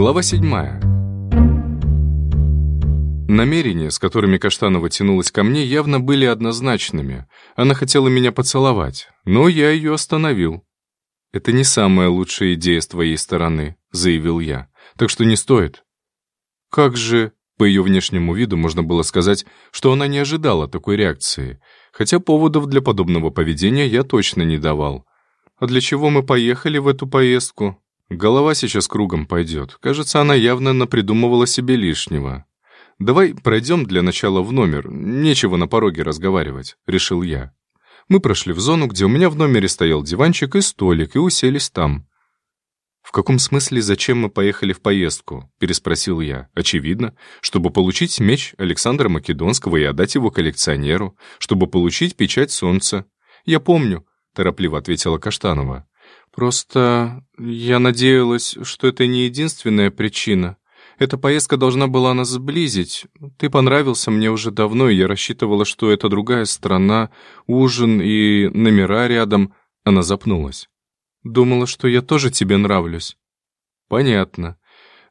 Глава седьмая. Намерения, с которыми Каштанова тянулась ко мне, явно были однозначными. Она хотела меня поцеловать, но я ее остановил. «Это не самая лучшая идея с твоей стороны», — заявил я. «Так что не стоит». «Как же...» По ее внешнему виду можно было сказать, что она не ожидала такой реакции, хотя поводов для подобного поведения я точно не давал. «А для чего мы поехали в эту поездку?» Голова сейчас кругом пойдет. Кажется, она явно напридумывала себе лишнего. «Давай пройдем для начала в номер. Нечего на пороге разговаривать», — решил я. Мы прошли в зону, где у меня в номере стоял диванчик и столик, и уселись там. «В каком смысле зачем мы поехали в поездку?» — переспросил я. «Очевидно, чтобы получить меч Александра Македонского и отдать его коллекционеру, чтобы получить печать солнца». «Я помню», — торопливо ответила Каштанова. Просто я надеялась, что это не единственная причина. Эта поездка должна была нас сблизить. Ты понравился мне уже давно, и я рассчитывала, что это другая страна, ужин и номера рядом. Она запнулась. Думала, что я тоже тебе нравлюсь. Понятно.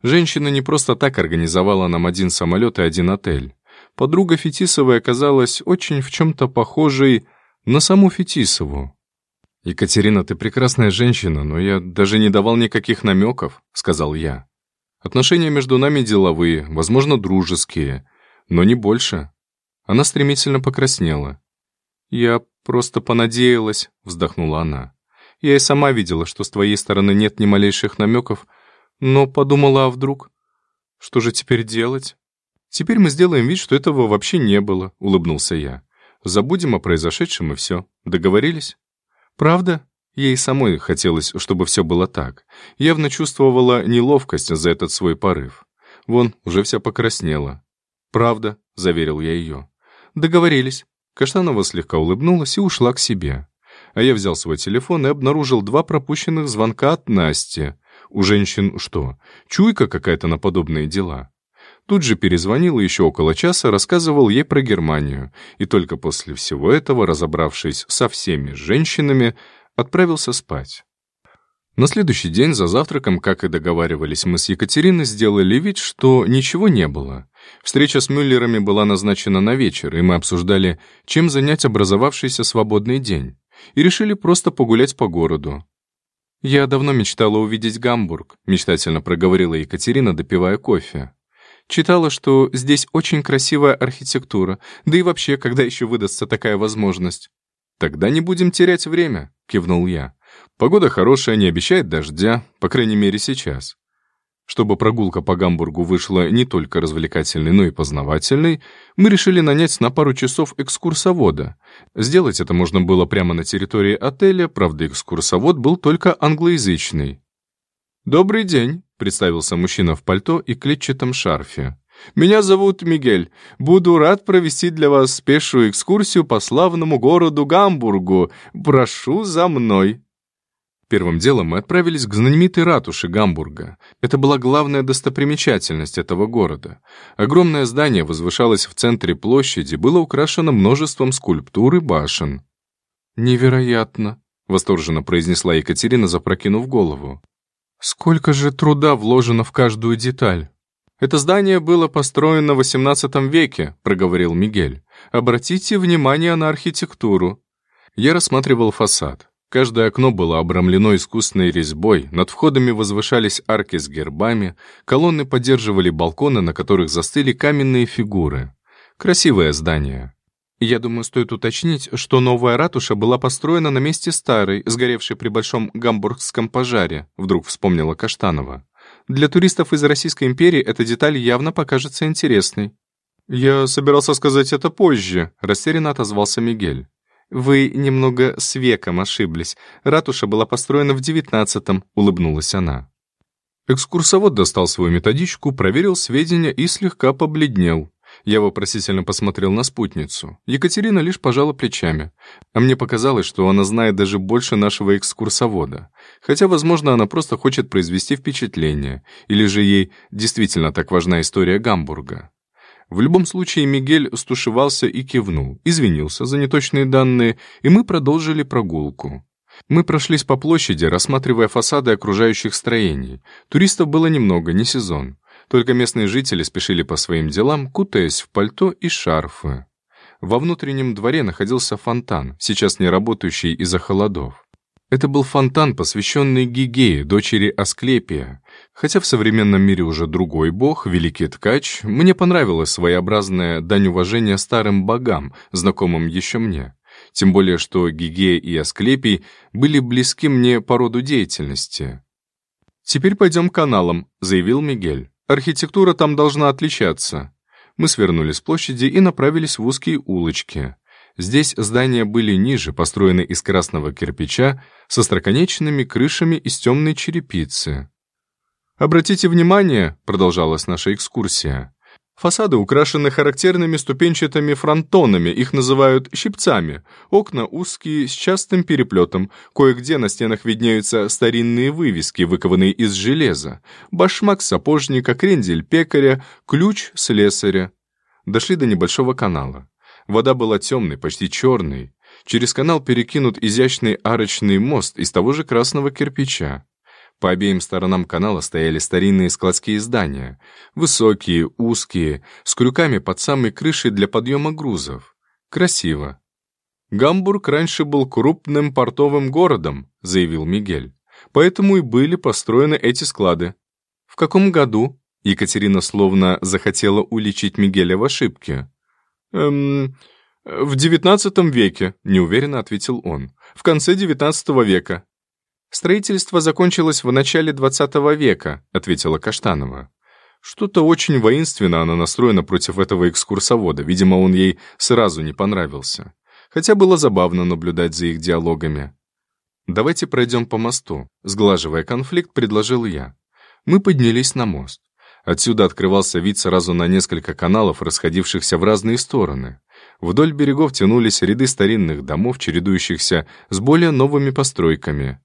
Женщина не просто так организовала нам один самолет и один отель. Подруга Фетисовой оказалась очень в чем-то похожей на саму Фетисову. «Екатерина, ты прекрасная женщина, но я даже не давал никаких намеков», — сказал я. «Отношения между нами деловые, возможно, дружеские, но не больше». Она стремительно покраснела. «Я просто понадеялась», — вздохнула она. «Я и сама видела, что с твоей стороны нет ни малейших намеков, но подумала, а вдруг? Что же теперь делать?» «Теперь мы сделаем вид, что этого вообще не было», — улыбнулся я. «Забудем о произошедшем и все. Договорились?» Правда? Ей самой хотелось, чтобы все было так. Явно чувствовала неловкость за этот свой порыв. Вон, уже вся покраснела. «Правда», — заверил я ее. «Договорились». Каштанова слегка улыбнулась и ушла к себе. А я взял свой телефон и обнаружил два пропущенных звонка от Насти. У женщин что, чуйка какая-то на подобные дела? Тут же перезвонил и еще около часа рассказывал ей про Германию, и только после всего этого, разобравшись со всеми женщинами, отправился спать. На следующий день за завтраком, как и договаривались, мы с Екатериной сделали вид, что ничего не было. Встреча с Мюллерами была назначена на вечер, и мы обсуждали, чем занять образовавшийся свободный день, и решили просто погулять по городу. «Я давно мечтала увидеть Гамбург», — мечтательно проговорила Екатерина, допивая кофе. Читала, что здесь очень красивая архитектура, да и вообще, когда еще выдастся такая возможность. «Тогда не будем терять время», — кивнул я. «Погода хорошая, не обещает дождя, по крайней мере сейчас». Чтобы прогулка по Гамбургу вышла не только развлекательной, но и познавательной, мы решили нанять на пару часов экскурсовода. Сделать это можно было прямо на территории отеля, правда, экскурсовод был только англоязычный. «Добрый день», представился мужчина в пальто и клетчатом шарфе. «Меня зовут Мигель. Буду рад провести для вас пешую экскурсию по славному городу Гамбургу. Прошу за мной». Первым делом мы отправились к знаменитой ратуше Гамбурга. Это была главная достопримечательность этого города. Огромное здание возвышалось в центре площади, было украшено множеством скульптур и башен. «Невероятно!» — восторженно произнесла Екатерина, запрокинув голову. Сколько же труда вложено в каждую деталь. Это здание было построено в XVIII веке, проговорил Мигель. Обратите внимание на архитектуру. Я рассматривал фасад. Каждое окно было обрамлено искусной резьбой, над входами возвышались арки с гербами, колонны поддерживали балконы, на которых застыли каменные фигуры. Красивое здание. Я думаю, стоит уточнить, что новая ратуша была построена на месте старой, сгоревшей при большом гамбургском пожаре, вдруг вспомнила Каштанова. Для туристов из Российской империи эта деталь явно покажется интересной. «Я собирался сказать это позже», — растерянно отозвался Мигель. «Вы немного с веком ошиблись. Ратуша была построена в девятнадцатом», — улыбнулась она. Экскурсовод достал свою методичку, проверил сведения и слегка побледнел. Я вопросительно посмотрел на спутницу. Екатерина лишь пожала плечами. А мне показалось, что она знает даже больше нашего экскурсовода. Хотя, возможно, она просто хочет произвести впечатление. Или же ей действительно так важна история Гамбурга. В любом случае, Мигель стушевался и кивнул, извинился за неточные данные, и мы продолжили прогулку. Мы прошлись по площади, рассматривая фасады окружающих строений. Туристов было немного, не сезон. Только местные жители спешили по своим делам, кутаясь в пальто и шарфы. Во внутреннем дворе находился фонтан, сейчас не работающий из-за холодов. Это был фонтан, посвященный Гигее, дочери Асклепия. Хотя в современном мире уже другой бог, великий ткач, мне понравилась своеобразная дань уважения старым богам, знакомым еще мне. Тем более, что Гигея и Асклепий были близки мне по роду деятельности. «Теперь пойдем каналом», — заявил Мигель. Архитектура там должна отличаться. Мы свернули с площади и направились в узкие улочки. Здесь здания были ниже, построены из красного кирпича, со строконечными крышами из темной черепицы. «Обратите внимание», — продолжалась наша экскурсия, Фасады украшены характерными ступенчатыми фронтонами, их называют щипцами. Окна узкие, с частым переплетом. Кое-где на стенах виднеются старинные вывески, выкованные из железа. Башмак сапожника, крендель пекаря, ключ слесаря. Дошли до небольшого канала. Вода была темной, почти черной. Через канал перекинут изящный арочный мост из того же красного кирпича. По обеим сторонам канала стояли старинные складские здания. Высокие, узкие, с крюками под самой крышей для подъема грузов. Красиво. «Гамбург раньше был крупным портовым городом», — заявил Мигель. «Поэтому и были построены эти склады». «В каком году?» Екатерина словно захотела уличить Мигеля в ошибке. «Эм, в девятнадцатом веке», — неуверенно ответил он. «В конце девятнадцатого века. «Строительство закончилось в начале XX века», — ответила Каштанова. Что-то очень воинственно она настроена против этого экскурсовода, видимо, он ей сразу не понравился. Хотя было забавно наблюдать за их диалогами. «Давайте пройдем по мосту», — сглаживая конфликт, предложил я. Мы поднялись на мост. Отсюда открывался вид сразу на несколько каналов, расходившихся в разные стороны. Вдоль берегов тянулись ряды старинных домов, чередующихся с более новыми постройками.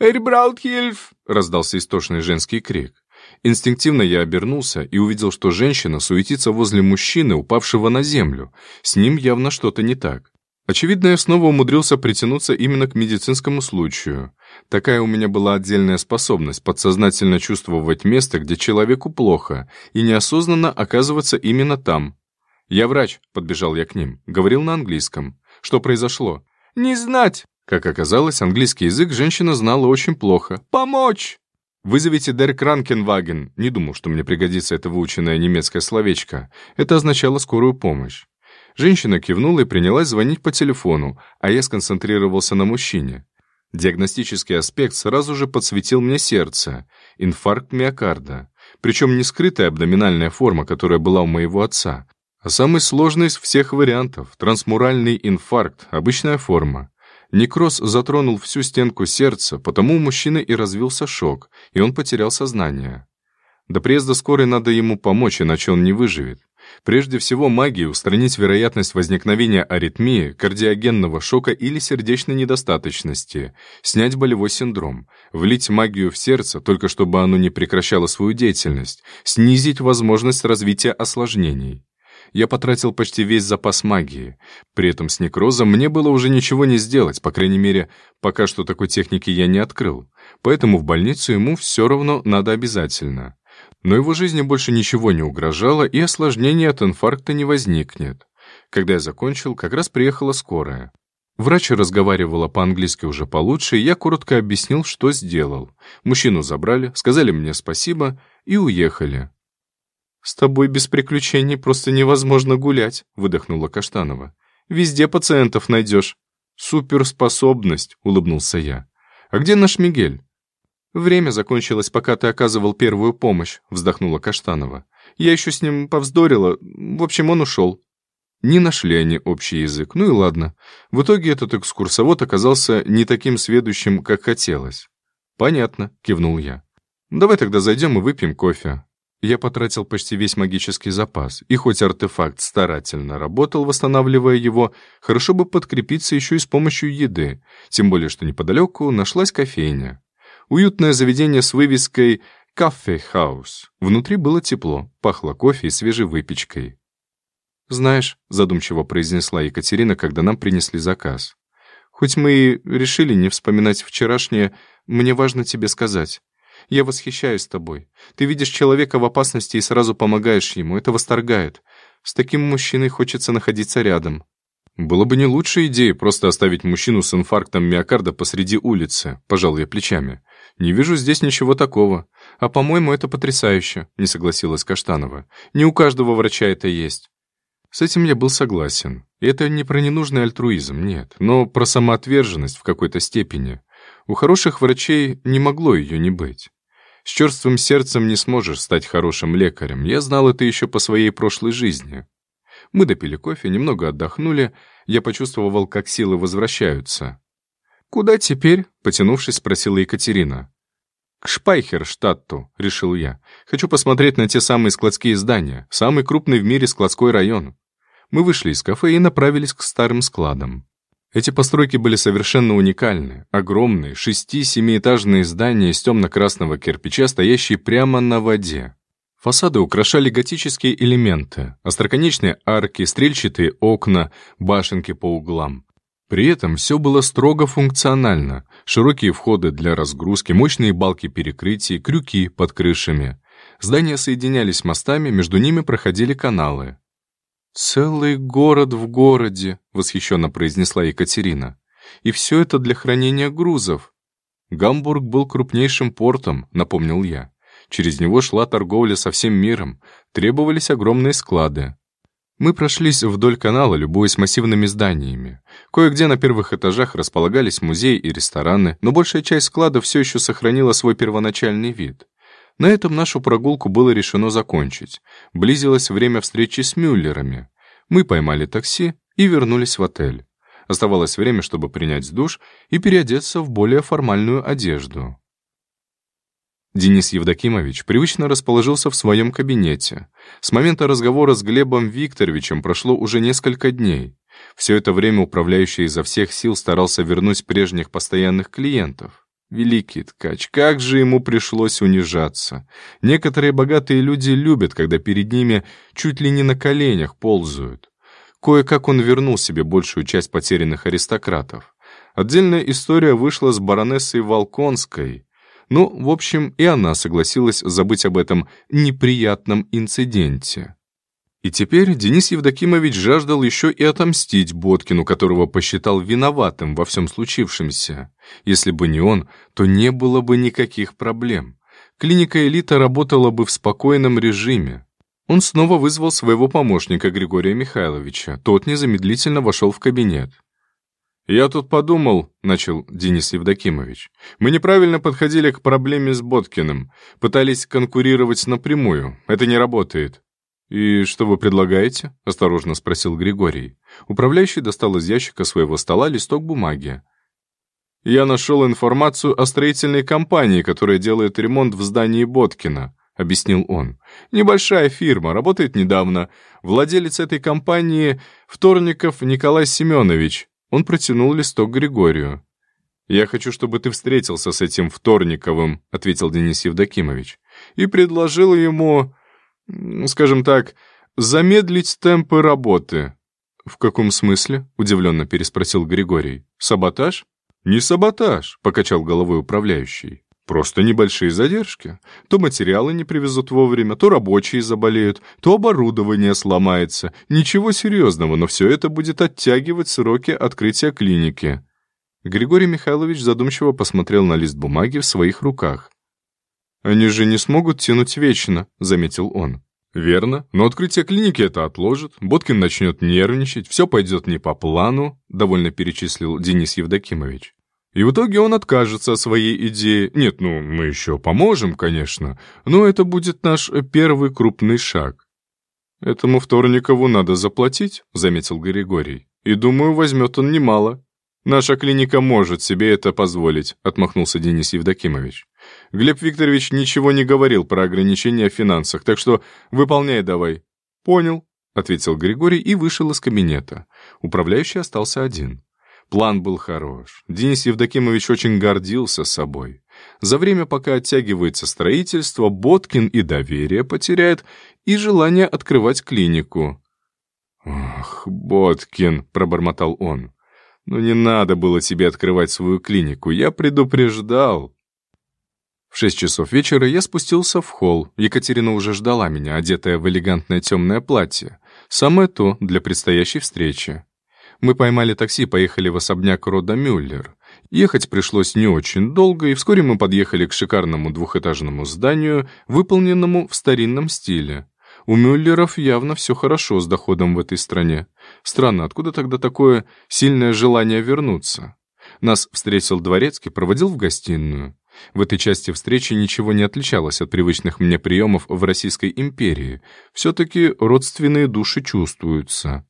«Эрбраутхильф!» — раздался истошный женский крик. Инстинктивно я обернулся и увидел, что женщина суетится возле мужчины, упавшего на землю. С ним явно что-то не так. Очевидно, я снова умудрился притянуться именно к медицинскому случаю. Такая у меня была отдельная способность подсознательно чувствовать место, где человеку плохо, и неосознанно оказываться именно там. «Я врач», — подбежал я к ним, говорил на английском. «Что произошло?» «Не знать!» Как оказалось, английский язык женщина знала очень плохо. «Помочь!» «Вызовите Дер Кранкенваген». Не думал, что мне пригодится это выученное немецкое словечко. Это означало скорую помощь. Женщина кивнула и принялась звонить по телефону, а я сконцентрировался на мужчине. Диагностический аспект сразу же подсветил мне сердце. Инфаркт миокарда. Причем не скрытая абдоминальная форма, которая была у моего отца, а самый сложный из всех вариантов — трансмуральный инфаркт, обычная форма. Некроз затронул всю стенку сердца, потому у мужчины и развился шок, и он потерял сознание. До приезда скорой надо ему помочь, иначе он не выживет. Прежде всего магией устранить вероятность возникновения аритмии, кардиогенного шока или сердечной недостаточности, снять болевой синдром, влить магию в сердце, только чтобы оно не прекращало свою деятельность, снизить возможность развития осложнений я потратил почти весь запас магии. При этом с некрозом мне было уже ничего не сделать, по крайней мере, пока что такой техники я не открыл. Поэтому в больницу ему все равно надо обязательно. Но его жизни больше ничего не угрожало, и осложнений от инфаркта не возникнет. Когда я закончил, как раз приехала скорая. Врач разговаривала по-английски уже получше, и я коротко объяснил, что сделал. Мужчину забрали, сказали мне спасибо и уехали. «С тобой без приключений просто невозможно гулять», — выдохнула Каштанова. «Везде пациентов найдешь». «Суперспособность», — улыбнулся я. «А где наш Мигель?» «Время закончилось, пока ты оказывал первую помощь», — вздохнула Каштанова. «Я еще с ним повздорила. В общем, он ушел». Не нашли они общий язык. Ну и ладно. В итоге этот экскурсовод оказался не таким сведущим, как хотелось. «Понятно», — кивнул я. «Давай тогда зайдем и выпьем кофе. Я потратил почти весь магический запас, и хоть артефакт старательно работал, восстанавливая его, хорошо бы подкрепиться еще и с помощью еды, тем более что неподалеку нашлась кофейня. Уютное заведение с вывеской «Кафе-хаус». Внутри было тепло, пахло кофе и свежей выпечкой. «Знаешь», — задумчиво произнесла Екатерина, когда нам принесли заказ, Хоть мы и решили не вспоминать вчерашнее, мне важно тебе сказать. Я восхищаюсь тобой. Ты видишь человека в опасности и сразу помогаешь ему. Это восторгает. С таким мужчиной хочется находиться рядом. Было бы не лучшей идеей просто оставить мужчину с инфарктом миокарда посреди улицы, пожал я плечами. Не вижу здесь ничего такого. А, по-моему, это потрясающе, не согласилась Каштанова. Не у каждого врача это есть. С этим я был согласен. И это не про ненужный альтруизм, нет, но про самоотверженность в какой-то степени. У хороших врачей не могло ее не быть. С черствым сердцем не сможешь стать хорошим лекарем. Я знал это еще по своей прошлой жизни. Мы допили кофе, немного отдохнули. Я почувствовал, как силы возвращаются. «Куда теперь?» — потянувшись, спросила Екатерина. «К Шпайхерштадту», — решил я. «Хочу посмотреть на те самые складские здания, самый крупный в мире складской район». Мы вышли из кафе и направились к старым складам. Эти постройки были совершенно уникальны. Огромные, шести-семиэтажные здания из темно-красного кирпича, стоящие прямо на воде. Фасады украшали готические элементы, остроконечные арки, стрельчатые окна, башенки по углам. При этом все было строго функционально. Широкие входы для разгрузки, мощные балки перекрытий, крюки под крышами. Здания соединялись мостами, между ними проходили каналы. «Целый город в городе», — восхищенно произнесла Екатерина. «И все это для хранения грузов». Гамбург был крупнейшим портом, напомнил я. Через него шла торговля со всем миром, требовались огромные склады. Мы прошлись вдоль канала, любуясь массивными зданиями. Кое-где на первых этажах располагались музеи и рестораны, но большая часть складов все еще сохранила свой первоначальный вид. На этом нашу прогулку было решено закончить. Близилось время встречи с Мюллерами. Мы поймали такси и вернулись в отель. Оставалось время, чтобы принять душ и переодеться в более формальную одежду. Денис Евдокимович привычно расположился в своем кабинете. С момента разговора с Глебом Викторовичем прошло уже несколько дней. Все это время управляющий изо всех сил старался вернуть прежних постоянных клиентов. Великий ткач, как же ему пришлось унижаться. Некоторые богатые люди любят, когда перед ними чуть ли не на коленях ползают. Кое-как он вернул себе большую часть потерянных аристократов. Отдельная история вышла с баронессой Волконской — ну, в общем, и она согласилась забыть об этом неприятном инциденте. И теперь Денис Евдокимович жаждал еще и отомстить Боткину, которого посчитал виноватым во всем случившемся. Если бы не он, то не было бы никаких проблем. Клиника «Элита» работала бы в спокойном режиме. Он снова вызвал своего помощника Григория Михайловича. Тот незамедлительно вошел в кабинет. «Я тут подумал», — начал Денис Евдокимович. «Мы неправильно подходили к проблеме с Боткиным. Пытались конкурировать напрямую. Это не работает». «И что вы предлагаете?» — осторожно спросил Григорий. Управляющий достал из ящика своего стола листок бумаги. «Я нашел информацию о строительной компании, которая делает ремонт в здании Боткина», — объяснил он. «Небольшая фирма, работает недавно. Владелец этой компании — Вторников Николай Семенович. Он протянул листок Григорию. «Я хочу, чтобы ты встретился с этим Вторниковым», — ответил Денис Евдокимович, «и предложил ему, скажем так, замедлить темпы работы». «В каком смысле?» — удивленно переспросил Григорий. «Саботаж?» «Не саботаж», — покачал головой управляющий. «Просто небольшие задержки. То материалы не привезут вовремя, то рабочие заболеют, то оборудование сломается. Ничего серьезного, но все это будет оттягивать сроки открытия клиники». Григорий Михайлович задумчиво посмотрел на лист бумаги в своих руках. «Они же не смогут тянуть вечно», — заметил он. «Верно, но открытие клиники это отложит, Боткин начнет нервничать, все пойдет не по плану», — довольно перечислил Денис Евдокимович. И в итоге он откажется от своей идеи. Нет, ну, мы еще поможем, конечно, но это будет наш первый крупный шаг. «Этому Вторникову надо заплатить», — заметил Григорий. «И думаю, возьмет он немало». «Наша клиника может себе это позволить», — отмахнулся Денис Евдокимович. «Глеб Викторович ничего не говорил про ограничения в финансах, так что выполняй давай». «Понял», — ответил Григорий и вышел из кабинета. Управляющий остался один. План был хорош. Денис Евдокимович очень гордился собой. За время, пока оттягивается строительство, Боткин и доверие потеряет, и желание открывать клинику. «Ах, Боткин», — пробормотал он, «Ну не надо было тебе открывать свою клинику, я предупреждал». В шесть часов вечера я спустился в холл. Екатерина уже ждала меня, одетая в элегантное темное платье. Самое то для предстоящей встречи. Мы поймали такси, поехали в особняк рода Мюллер. Ехать пришлось не очень долго, и вскоре мы подъехали к шикарному двухэтажному зданию, выполненному в старинном стиле. У Мюллеров явно все хорошо с доходом в этой стране. Странно, откуда тогда такое сильное желание вернуться? Нас встретил дворецкий, проводил в гостиную. В этой части встречи ничего не отличалось от привычных мне приемов в Российской империи. Все-таки родственные души чувствуются.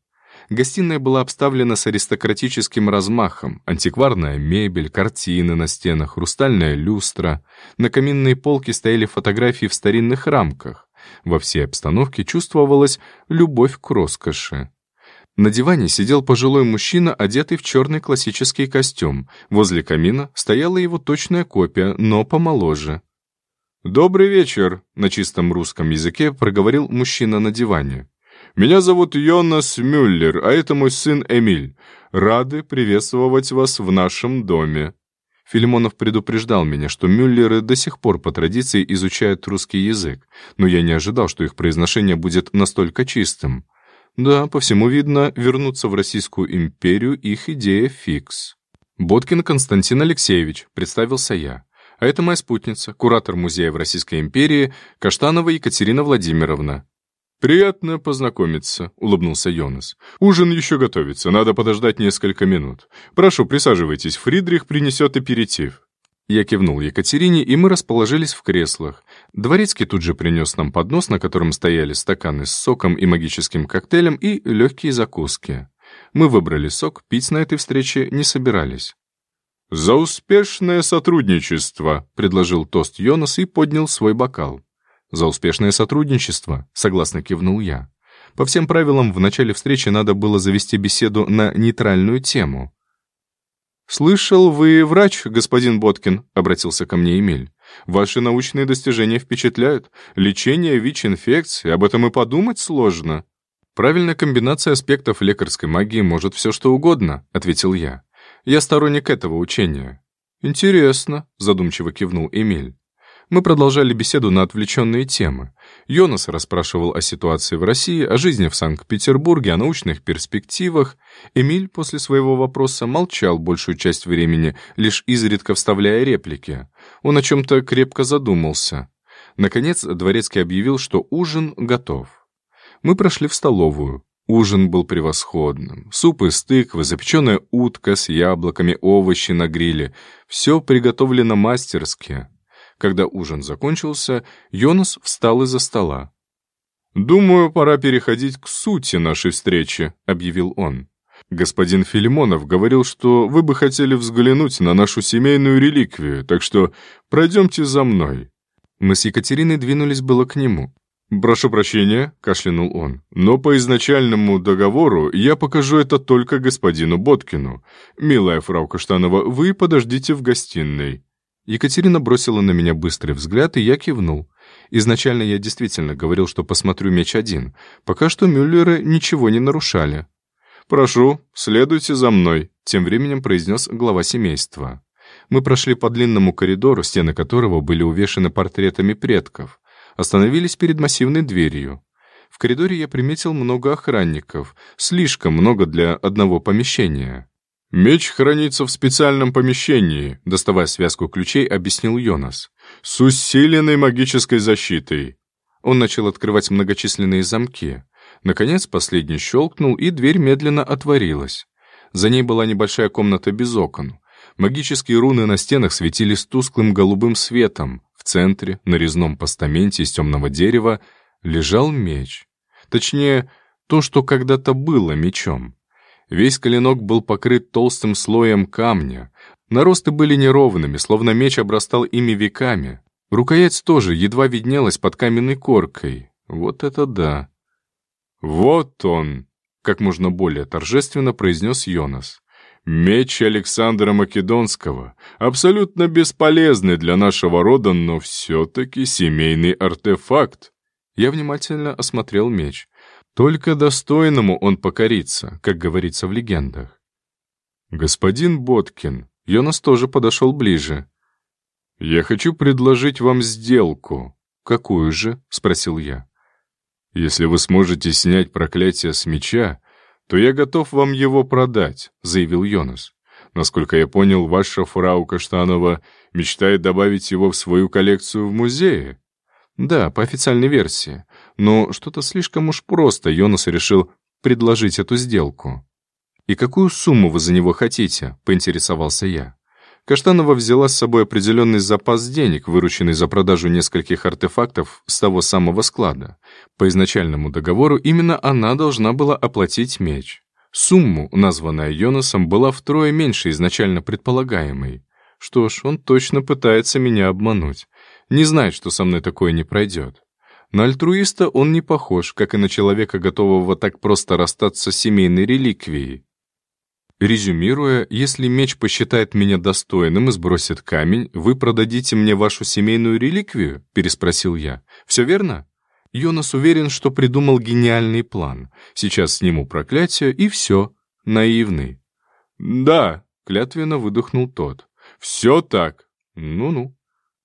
Гостиная была обставлена с аристократическим размахом. Антикварная мебель, картины на стенах, хрустальная люстра. На каминной полке стояли фотографии в старинных рамках. Во всей обстановке чувствовалась любовь к роскоши. На диване сидел пожилой мужчина, одетый в черный классический костюм. Возле камина стояла его точная копия, но помоложе. «Добрый вечер», — на чистом русском языке проговорил мужчина на диване. «Меня зовут Йонас Мюллер, а это мой сын Эмиль. Рады приветствовать вас в нашем доме». Филимонов предупреждал меня, что Мюллеры до сих пор по традиции изучают русский язык, но я не ожидал, что их произношение будет настолько чистым. Да, по всему видно, вернуться в Российскую империю их идея фикс. Боткин Константин Алексеевич, представился я. А это моя спутница, куратор музея в Российской империи, Каштанова Екатерина Владимировна. «Приятно познакомиться», — улыбнулся Йонас. «Ужин еще готовится, надо подождать несколько минут. Прошу, присаживайтесь, Фридрих принесет аперитив». Я кивнул Екатерине, и мы расположились в креслах. Дворецкий тут же принес нам поднос, на котором стояли стаканы с соком и магическим коктейлем и легкие закуски. Мы выбрали сок, пить на этой встрече не собирались. «За успешное сотрудничество», — предложил тост Йонас и поднял свой бокал. «За успешное сотрудничество», — согласно кивнул я. По всем правилам, в начале встречи надо было завести беседу на нейтральную тему. «Слышал, вы врач, господин Боткин», — обратился ко мне Эмиль. «Ваши научные достижения впечатляют. Лечение ВИЧ-инфекции, об этом и подумать сложно». «Правильная комбинация аспектов лекарской магии может все что угодно», — ответил я. «Я сторонник этого учения». «Интересно», — задумчиво кивнул Эмиль. Мы продолжали беседу на отвлеченные темы. Йонас расспрашивал о ситуации в России, о жизни в Санкт-Петербурге, о научных перспективах. Эмиль после своего вопроса молчал большую часть времени, лишь изредка вставляя реплики. Он о чем-то крепко задумался. Наконец, Дворецкий объявил, что ужин готов. Мы прошли в столовую. Ужин был превосходным. Суп из тыквы, запеченная утка с яблоками, овощи на гриле. Все приготовлено мастерски. Когда ужин закончился, Йонас встал из-за стола. «Думаю, пора переходить к сути нашей встречи», — объявил он. «Господин Филимонов говорил, что вы бы хотели взглянуть на нашу семейную реликвию, так что пройдемте за мной». Мы с Екатериной двинулись было к нему. «Прошу прощения», — кашлянул он, «но по изначальному договору я покажу это только господину Боткину. Милая фрау Каштанова, вы подождите в гостиной». Екатерина бросила на меня быстрый взгляд, и я кивнул. Изначально я действительно говорил, что посмотрю меч один. Пока что Мюллеры ничего не нарушали. «Прошу, следуйте за мной», — тем временем произнес глава семейства. Мы прошли по длинному коридору, стены которого были увешаны портретами предков. Остановились перед массивной дверью. В коридоре я приметил много охранников, слишком много для одного помещения. «Меч хранится в специальном помещении», — доставая связку ключей, объяснил Йонас. «С усиленной магической защитой». Он начал открывать многочисленные замки. Наконец, последний щелкнул, и дверь медленно отворилась. За ней была небольшая комната без окон. Магические руны на стенах светились тусклым голубым светом. В центре, на резном постаменте из темного дерева, лежал меч. Точнее, то, что когда-то было мечом. Весь коленок был покрыт толстым слоем камня. Наросты были неровными, словно меч обрастал ими веками. Рукоять тоже едва виднелась под каменной коркой. Вот это да! «Вот он!» — как можно более торжественно произнес Йонас. «Меч Александра Македонского, абсолютно бесполезный для нашего рода, но все-таки семейный артефакт». Я внимательно осмотрел меч. Только достойному он покорится, как говорится в легендах. «Господин Боткин», Йонас тоже подошел ближе. «Я хочу предложить вам сделку». «Какую же?» — спросил я. «Если вы сможете снять проклятие с меча, то я готов вам его продать», — заявил Йонас. «Насколько я понял, ваша фрау Каштанова мечтает добавить его в свою коллекцию в музее». «Да, по официальной версии. Но что-то слишком уж просто Йонас решил предложить эту сделку». «И какую сумму вы за него хотите?» — поинтересовался я. Каштанова взяла с собой определенный запас денег, вырученный за продажу нескольких артефактов с того самого склада. По изначальному договору именно она должна была оплатить меч. Сумму, названная Йонасом, была втрое меньше изначально предполагаемой. Что ж, он точно пытается меня обмануть. Не знает, что со мной такое не пройдет. На альтруиста он не похож, как и на человека, готового так просто расстаться с семейной реликвией. Резюмируя, если меч посчитает меня достойным и сбросит камень, вы продадите мне вашу семейную реликвию?» — переспросил я. «Все верно?» Йонас уверен, что придумал гениальный план. Сейчас сниму проклятие, и все. Наивный. «Да», — клятвенно выдохнул тот. «Все так». «Ну-ну».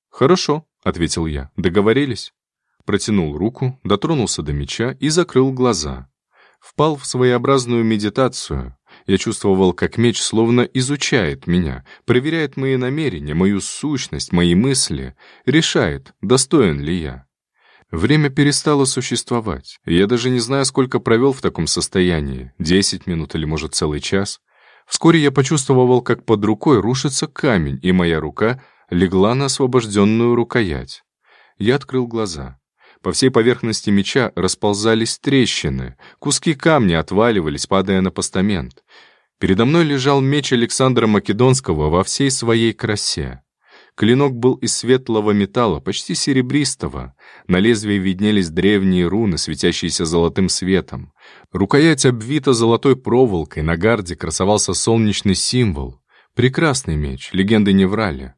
«Хорошо», — ответил я. «Договорились?» Протянул руку, дотронулся до меча и закрыл глаза. Впал в своеобразную медитацию. Я чувствовал, как меч словно изучает меня, проверяет мои намерения, мою сущность, мои мысли, решает, достоин ли я. Время перестало существовать. Я даже не знаю, сколько провел в таком состоянии, десять минут или, может, целый час. Вскоре я почувствовал, как под рукой рушится камень, и моя рука легла на освобожденную рукоять. Я открыл глаза. По всей поверхности меча расползались трещины, куски камня отваливались, падая на постамент. Передо мной лежал меч Александра Македонского во всей своей красе. Клинок был из светлого металла, почти серебристого. На лезвии виднелись древние руны, светящиеся золотым светом. Рукоять обвита золотой проволокой, на гарде красовался солнечный символ. Прекрасный меч, легенды не врали.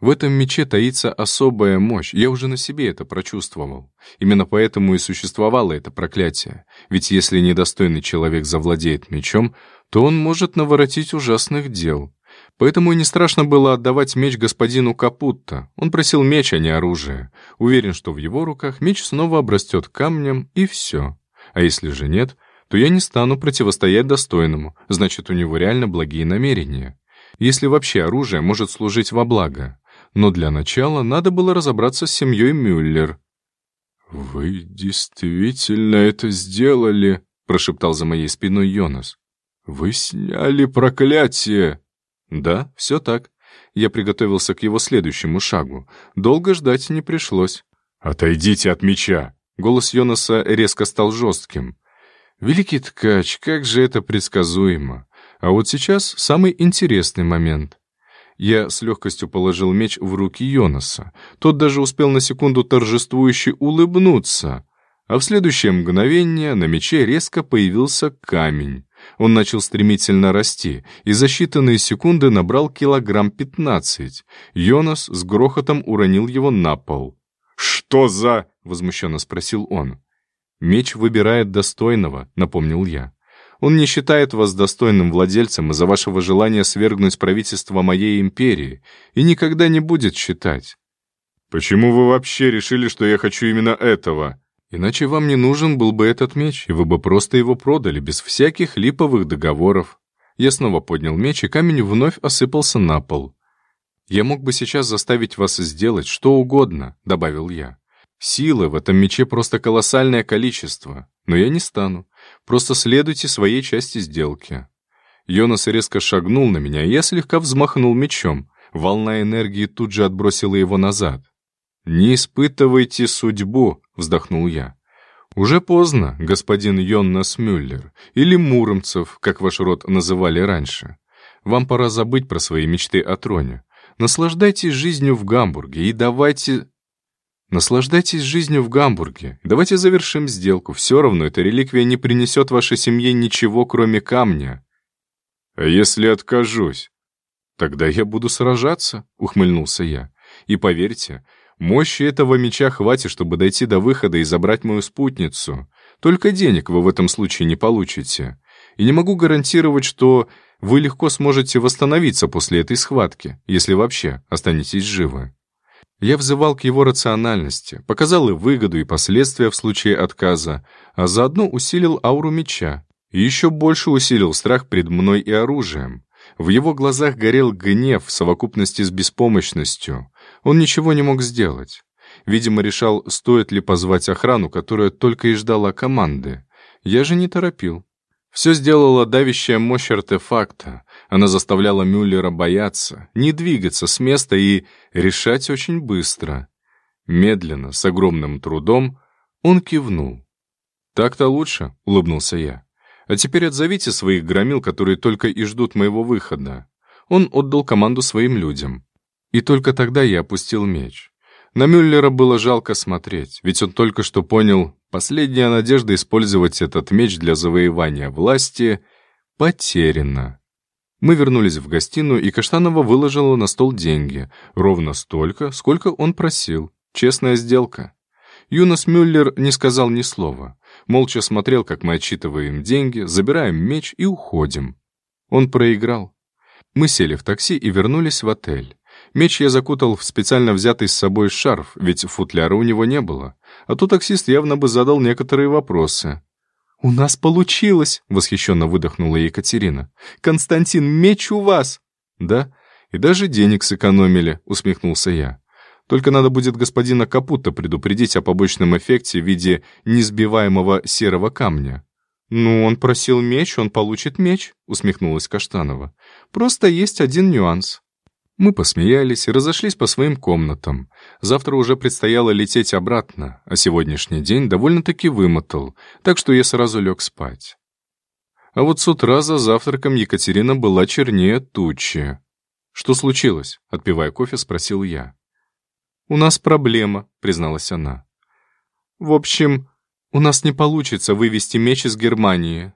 В этом мече таится особая мощь, я уже на себе это прочувствовал. Именно поэтому и существовало это проклятие. Ведь если недостойный человек завладеет мечом, то он может наворотить ужасных дел. Поэтому и не страшно было отдавать меч господину Капутто. Он просил меч, а не оружие. Уверен, что в его руках меч снова обрастет камнем, и все. А если же нет, то я не стану противостоять достойному, значит, у него реально благие намерения. Если вообще оружие может служить во благо но для начала надо было разобраться с семьей Мюллер. «Вы действительно это сделали?» — прошептал за моей спиной Йонас. «Вы сняли проклятие!» «Да, все так. Я приготовился к его следующему шагу. Долго ждать не пришлось». «Отойдите от меча!» Голос Йонаса резко стал жестким. «Великий ткач, как же это предсказуемо! А вот сейчас самый интересный момент. Я с легкостью положил меч в руки Йонаса. Тот даже успел на секунду торжествующе улыбнуться. А в следующее мгновение на мече резко появился камень. Он начал стремительно расти, и за считанные секунды набрал килограмм пятнадцать. Йонас с грохотом уронил его на пол. «Что за...» — возмущенно спросил он. «Меч выбирает достойного», — напомнил я. Он не считает вас достойным владельцем из-за вашего желания свергнуть правительство моей империи и никогда не будет считать. Почему вы вообще решили, что я хочу именно этого? Иначе вам не нужен был бы этот меч, и вы бы просто его продали, без всяких липовых договоров. Я снова поднял меч, и камень вновь осыпался на пол. «Я мог бы сейчас заставить вас сделать что угодно», — добавил я. «Силы в этом мече просто колоссальное количество, но я не стану. Просто следуйте своей части сделки». Йонас резко шагнул на меня, и я слегка взмахнул мечом. Волна энергии тут же отбросила его назад. «Не испытывайте судьбу», — вздохнул я. «Уже поздно, господин Йоннас Мюллер, или Муромцев, как ваш род называли раньше. Вам пора забыть про свои мечты о троне. Наслаждайтесь жизнью в Гамбурге и давайте Наслаждайтесь жизнью в Гамбурге. Давайте завершим сделку. Все равно эта реликвия не принесет вашей семье ничего, кроме камня. А если откажусь? Тогда я буду сражаться, ухмыльнулся я. И поверьте, мощи этого меча хватит, чтобы дойти до выхода и забрать мою спутницу. Только денег вы в этом случае не получите. И не могу гарантировать, что Вы легко сможете восстановиться после этой схватки, если вообще останетесь живы. Я взывал к его рациональности, показал и выгоду, и последствия в случае отказа, а заодно усилил ауру меча, и еще больше усилил страх перед мной и оружием. В его глазах горел гнев в совокупности с беспомощностью. Он ничего не мог сделать. Видимо, решал, стоит ли позвать охрану, которая только и ждала команды. Я же не торопил. Все сделала давящая мощь артефакта. Она заставляла Мюллера бояться, не двигаться с места и решать очень быстро. Медленно, с огромным трудом, он кивнул. «Так-то лучше», — улыбнулся я. «А теперь отзовите своих громил, которые только и ждут моего выхода». Он отдал команду своим людям. И только тогда я опустил меч. На Мюллера было жалко смотреть, ведь он только что понял, последняя надежда использовать этот меч для завоевания власти потеряна. Мы вернулись в гостиную, и Каштанова выложила на стол деньги, ровно столько, сколько он просил. Честная сделка. Юнос Мюллер не сказал ни слова. Молча смотрел, как мы отчитываем деньги, забираем меч и уходим. Он проиграл. Мы сели в такси и вернулись в отель. Меч я закутал в специально взятый с собой шарф, ведь футляра у него не было. А то таксист явно бы задал некоторые вопросы. «У нас получилось!» — восхищенно выдохнула Екатерина. «Константин, меч у вас!» «Да, и даже денег сэкономили», — усмехнулся я. «Только надо будет господина Капута предупредить о побочном эффекте в виде несбиваемого серого камня». «Ну, он просил меч, он получит меч», — усмехнулась Каштанова. «Просто есть один нюанс. Мы посмеялись и разошлись по своим комнатам. Завтра уже предстояло лететь обратно, а сегодняшний день довольно-таки вымотал, так что я сразу лег спать. А вот с утра за завтраком Екатерина была чернее тучи. «Что случилось?» — отпивая кофе, спросил я. «У нас проблема», — призналась она. «В общем, у нас не получится вывести меч из Германии.